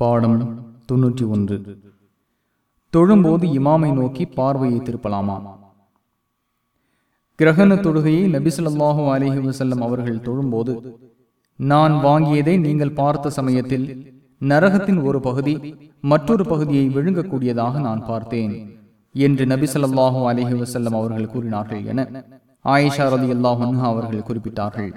பாடம் தொன்னூற்றி ஒன்று. தொழும்போது இமாமை நோக்கி பார்வையை திருப்பலாமா? கிரகண தொழுகையை நபிசுல்லாஹூ அலிஹி வசல்லம் அவர்கள் தொழும்போது நான் வாங்கியதை நீங்கள் பார்த்த சமயத்தில் நரகத்தின் ஒரு பகுதி மற்றொரு பகுதியை விழுங்கக்கூடியதாக நான் பார்த்தேன் என்று நபி ஸல்லல்லாஹு அலைஹி அவர்கள் கூறினார்கள் என ஆயிஷா ரலியல்லாஹு அவர்கள் குறிப்பிட்டார்கள்.